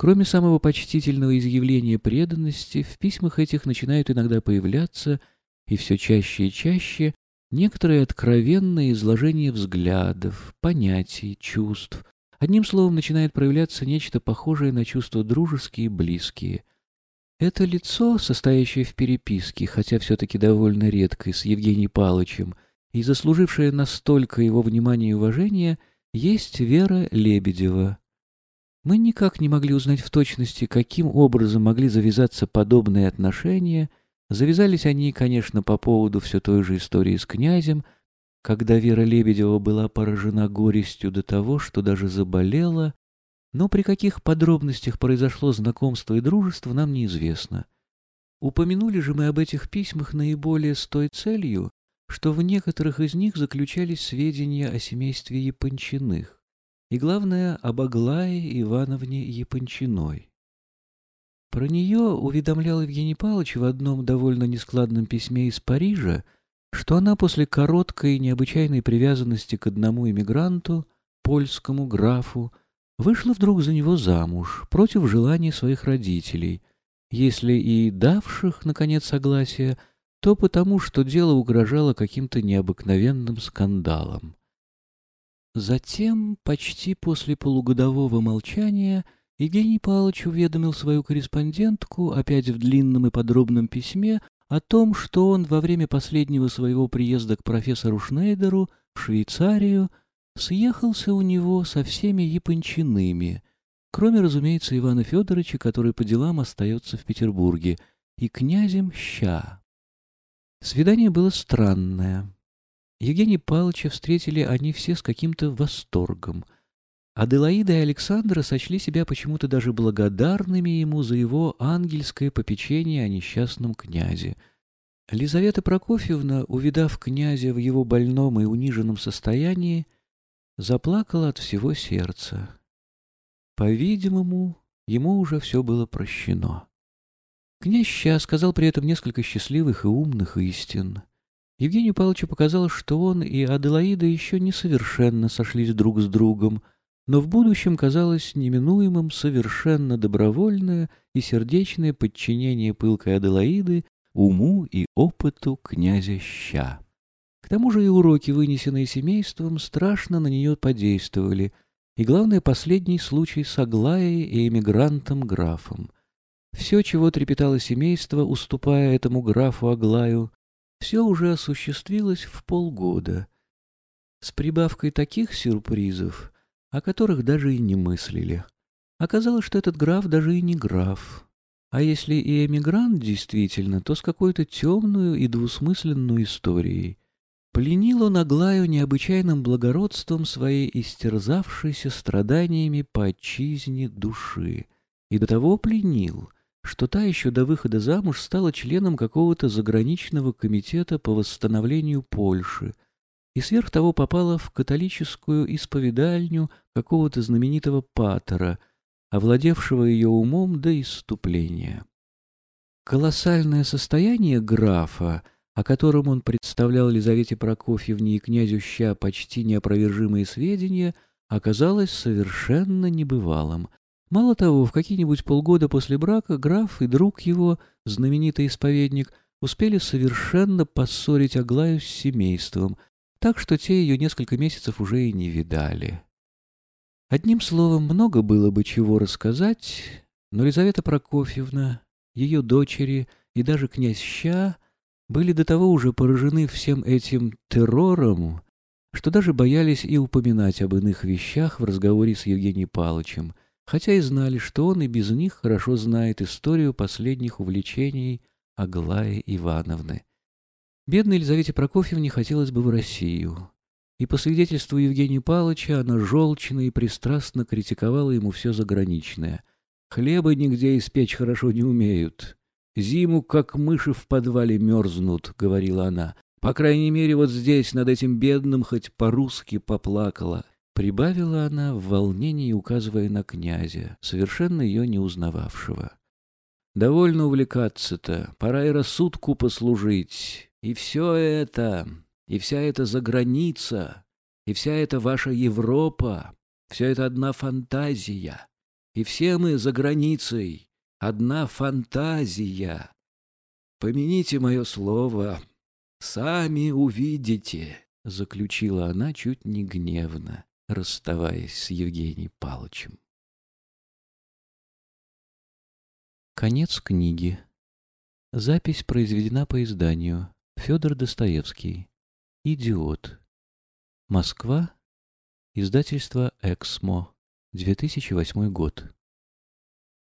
Кроме самого почтительного изъявления преданности, в письмах этих начинают иногда появляться, и все чаще и чаще, некоторые откровенные изложения взглядов, понятий, чувств. Одним словом, начинает проявляться нечто похожее на чувства дружеские и близкие. Это лицо, состоящее в переписке, хотя все-таки довольно редкой, с Евгением Павловичем, и заслужившее настолько его внимания и уважения, есть Вера Лебедева, мы никак не могли узнать в точности, каким образом могли завязаться подобные отношения. Завязались они, конечно, по поводу все той же истории с князем, когда Вера Лебедева была поражена горестью до того, что даже заболела, но при каких подробностях произошло знакомство и дружество, нам неизвестно. Упомянули же мы об этих письмах наиболее с той целью, что в некоторых из них заключались сведения о семействе Япончиных и, главное, об Аглае Ивановне Япончиной. Про нее уведомлял Евгений Павлович в одном довольно нескладном письме из Парижа, что она после короткой необычайной привязанности к одному иммигранту, польскому графу, вышла вдруг за него замуж против желания своих родителей, если и давших, наконец, согласие, то потому, что дело угрожало каким-то необыкновенным скандалом. Затем, почти после полугодового молчания, Евгений Павлович уведомил свою корреспондентку, опять в длинном и подробном письме, о том, что он во время последнего своего приезда к профессору Шнейдеру в Швейцарию съехался у него со всеми япончиными, кроме, разумеется, Ивана Федоровича, который по делам остается в Петербурге, и князем Ща. Свидание было странное. Евгения Павловича встретили они все с каким-то восторгом. Аделаида и Александра сочли себя почему-то даже благодарными ему за его ангельское попечение о несчастном князе. Лизавета Прокофьевна, увидав князя в его больном и униженном состоянии, заплакала от всего сердца. По-видимому, ему уже все было прощено. Князь Ща сказал при этом несколько счастливых и умных истин. Евгению Павловичу показалось, что он и Аделаида еще не совершенно сошлись друг с другом, но в будущем казалось неминуемым совершенно добровольное и сердечное подчинение пылкой Аделаиды уму и опыту князя Ща. К тому же и уроки, вынесенные семейством, страшно на нее подействовали, и, главное, последний случай с Аглаей и эмигрантом-графом. Все, чего трепетало семейство, уступая этому графу Аглаю, все уже осуществилось в полгода, с прибавкой таких сюрпризов, о которых даже и не мыслили. Оказалось, что этот граф даже и не граф, а если и эмигрант действительно, то с какой-то темную и двусмысленной историей. Пленил он Аглаю необычайным благородством своей истерзавшейся страданиями по отчизне души. И до того пленил — что та еще до выхода замуж стала членом какого-то заграничного комитета по восстановлению Польши и сверх того попала в католическую исповедальню какого-то знаменитого патера, овладевшего ее умом до исступления. Колоссальное состояние графа, о котором он представлял Лизавете Прокофьевне и князю Ща почти неопровержимые сведения, оказалось совершенно небывалым. Мало того, в какие-нибудь полгода после брака граф и друг его, знаменитый исповедник, успели совершенно поссорить Аглаю с семейством, так что те ее несколько месяцев уже и не видали. Одним словом, много было бы чего рассказать, но Лизавета Прокофьевна, ее дочери и даже князь Ща были до того уже поражены всем этим террором, что даже боялись и упоминать об иных вещах в разговоре с Евгением Павловичем, хотя и знали, что он и без них хорошо знает историю последних увлечений Аглаи Ивановны. Бедной Елизавете Прокофьевне хотелось бы в Россию. И по свидетельству Евгения Павловича она желчно и пристрастно критиковала ему все заграничное. «Хлеба нигде испечь хорошо не умеют. Зиму, как мыши в подвале, мерзнут», — говорила она. «По крайней мере, вот здесь, над этим бедным, хоть по-русски поплакала. Прибавила она в волнении, указывая на князя, совершенно ее не узнававшего. «Довольно увлекаться-то, пора и рассудку послужить. И все это, и вся эта заграница, и вся эта ваша Европа, все это одна фантазия. и все мы за границей. Одна фантазия. Помяните мое слово, сами увидите, — заключила она чуть не гневно, расставаясь с Евгением Павловичем. Конец книги. Запись произведена по изданию Федор Достоевский. Идиот. Москва. Издательство «Эксмо». 2008 год.